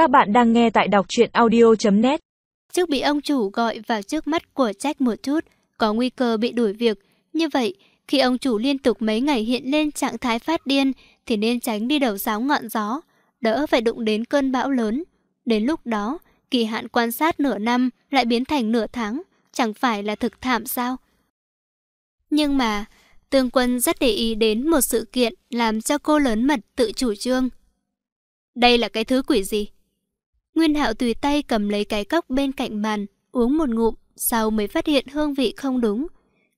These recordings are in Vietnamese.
Các bạn đang nghe tại đọc truyện audio.net Trước bị ông chủ gọi vào trước mắt của Jack một chút, có nguy cơ bị đuổi việc. Như vậy, khi ông chủ liên tục mấy ngày hiện lên trạng thái phát điên thì nên tránh đi đầu sáo ngọn gió, đỡ phải đụng đến cơn bão lớn. Đến lúc đó, kỳ hạn quan sát nửa năm lại biến thành nửa tháng, chẳng phải là thực thảm sao? Nhưng mà, Tương Quân rất để ý đến một sự kiện làm cho cô lớn mật tự chủ trương. Đây là cái thứ quỷ gì? Nguyên Hạo tùy tay cầm lấy cái cốc bên cạnh bàn, uống một ngụm, sau mới phát hiện hương vị không đúng.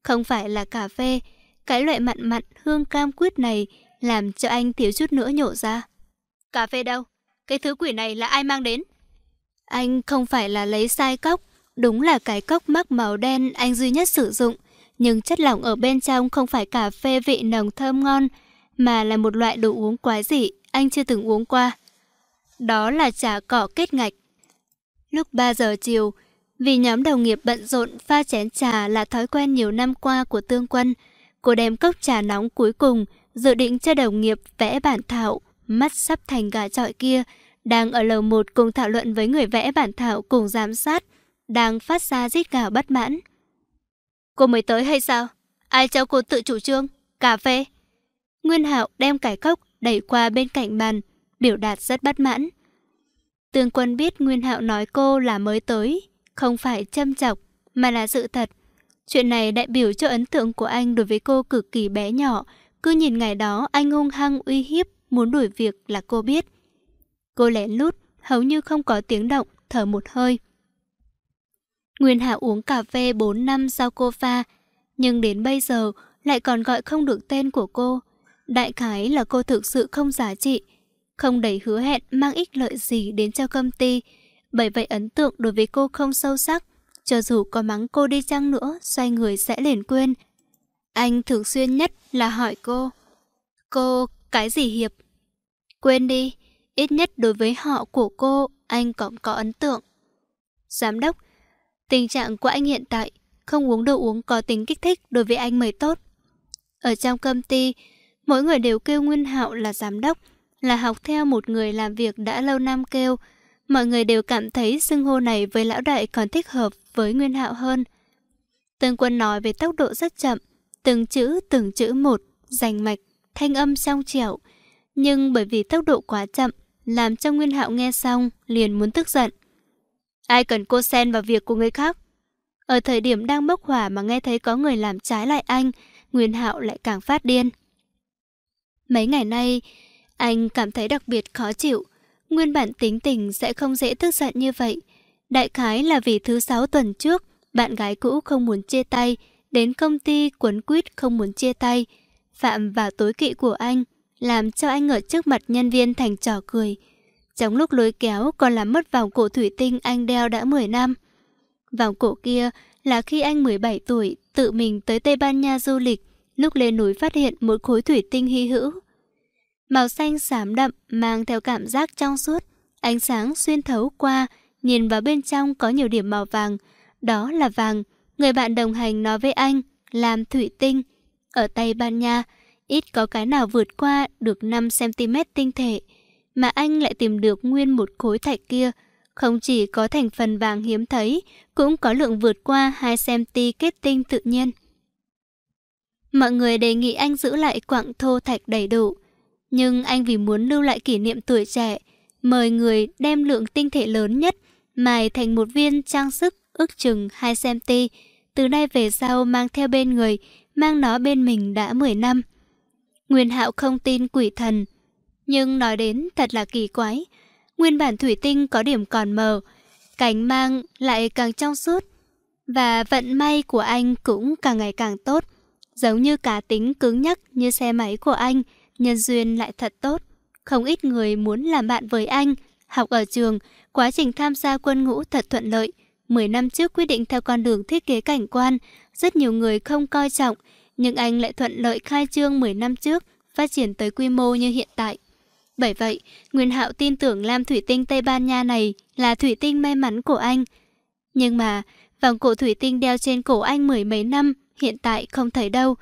Không phải là cà phê, cái loại mặn mặn hương cam quýt này làm cho anh thiếu chút nữa nhổ ra. Cà phê đâu? Cái thứ quỷ này là ai mang đến? Anh không phải là lấy sai cốc, đúng là cái cốc mắc màu đen anh duy nhất sử dụng, nhưng chất lỏng ở bên trong không phải cà phê vị nồng thơm ngon, mà là một loại đồ uống quái dị anh chưa từng uống qua. Đó là trà cỏ kết ngạch. Lúc 3 giờ chiều, vì nhóm đồng nghiệp bận rộn pha chén trà là thói quen nhiều năm qua của Tương Quân, cô đem cốc trà nóng cuối cùng, dự định cho đồng nghiệp vẽ bản thảo, mắt sắp thành gà trọi kia, đang ở lầu 1 cùng thảo luận với người vẽ bản thảo cùng giám sát, đang phát ra rít gào bất mãn. Cô mới tới hay sao? Ai cho cô tự chủ trương? Cà phê? Nguyên Hạo đem cái cốc đẩy qua bên cạnh bàn, biểu đạt rất bất mãn. Tương Quân biết Nguyên Hạo nói cô là mới tới, không phải châm chọc, mà là sự thật. Chuyện này đại biểu cho ấn tượng của anh đối với cô cực kỳ bé nhỏ, cứ nhìn ngày đó anh hung hăng uy hiếp, muốn đuổi việc là cô biết. Cô lén lút, hầu như không có tiếng động, thở một hơi. Nguyên Hạ uống cà phê 4 năm sau cô pha, nhưng đến bây giờ lại còn gọi không được tên của cô. Đại khái là cô thực sự không giá trị, không đầy hứa hẹn mang ích lợi gì đến cho công ty. Bởi vậy ấn tượng đối với cô không sâu sắc, cho dù có mắng cô đi chăng nữa, xoay người sẽ liền quên. Anh thường xuyên nhất là hỏi cô, cô cái gì hiệp? Quên đi, ít nhất đối với họ của cô, anh còn có ấn tượng. Giám đốc, tình trạng của anh hiện tại, không uống đồ uống có tính kích thích đối với anh mới tốt. Ở trong công ty, mỗi người đều kêu Nguyên Hạo là giám đốc, là học theo một người làm việc đã lâu năm kêu. Mọi người đều cảm thấy xưng hô này với lão đại còn thích hợp với Nguyên Hạo hơn. Tương Quân nói về tốc độ rất chậm, từng chữ từng chữ một, rành mạch, thanh âm trong trẻo. Nhưng bởi vì tốc độ quá chậm, làm cho Nguyên Hạo nghe xong liền muốn tức giận. Ai cần cô xen vào việc của người khác? Ở thời điểm đang bốc hỏa mà nghe thấy có người làm trái lại anh, Nguyên Hạo lại càng phát điên. Mấy ngày nay, anh cảm thấy đặc biệt khó chịu. Nguyên bản tính tình sẽ không dễ tức giận như vậy. Đại khái là vì thứ sáu tuần trước, bạn gái cũ không muốn chia tay, đến công ty quấn quýt không muốn chia tay. Phạm vào tối kỵ của anh, làm cho anh ở trước mặt nhân viên thành trò cười. Trong lúc lối kéo còn làm mất vòng cổ thủy tinh anh đeo đã 10 năm. Vòng cổ kia là khi anh 17 tuổi tự mình tới Tây Ban Nha du lịch, lúc lên núi phát hiện một khối thủy tinh hy hữu. Màu xanh xám đậm mang theo cảm giác trong suốt, ánh sáng xuyên thấu qua, nhìn vào bên trong có nhiều điểm màu vàng. Đó là vàng, người bạn đồng hành nói với anh, làm thủy tinh. Ở Tây Ban Nha, ít có cái nào vượt qua được 5cm tinh thể, mà anh lại tìm được nguyên một khối thạch kia. Không chỉ có thành phần vàng hiếm thấy, cũng có lượng vượt qua 2cm kết tinh tự nhiên. Mọi người đề nghị anh giữ lại quặng thô thạch đầy đủ. Nhưng anh vì muốn lưu lại kỷ niệm tuổi trẻ, mời người đem lượng tinh thể lớn nhất mài thành một viên trang sức ước chừng 2cm. Từ nay về sau mang theo bên người, mang nó bên mình đã 10 năm. Nguyên Hạo không tin quỷ thần, nhưng nói đến thật là kỳ quái. Nguyên bản thủy tinh có điểm còn mờ, cánh mang lại càng trong suốt. Và vận may của anh cũng càng ngày càng tốt. Giống như cá tính cứng nhắc như xe máy của anh, nhân duyên lại thật tốt. Không ít người muốn làm bạn với anh. Học ở trường, quá trình tham gia quân ngũ thật thuận lợi. 10 năm trước quyết định theo con đường thiết kế cảnh quan, rất nhiều người không coi trọng, nhưng anh lại thuận lợi khai trương 10 năm trước, phát triển tới quy mô như hiện tại. Bởi vậy, Nguyên Hạo tin tưởng lam thủy tinh Tây Ban Nha này là thủy tinh may mắn của anh. Nhưng mà, vòng cổ thủy tinh đeo trên cổ anh mười mấy năm, hiện tại không thấy đâu.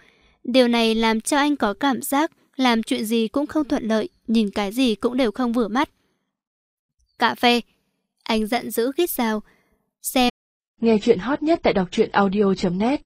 Điều này làm cho anh có cảm giác làm chuyện gì cũng không thuận lợi, nhìn cái gì cũng đều không vừa mắt. cà phê. Anh giận dữ khít sao. Xem. Nghe chuyện hot nhất tại đọc truyện audio.net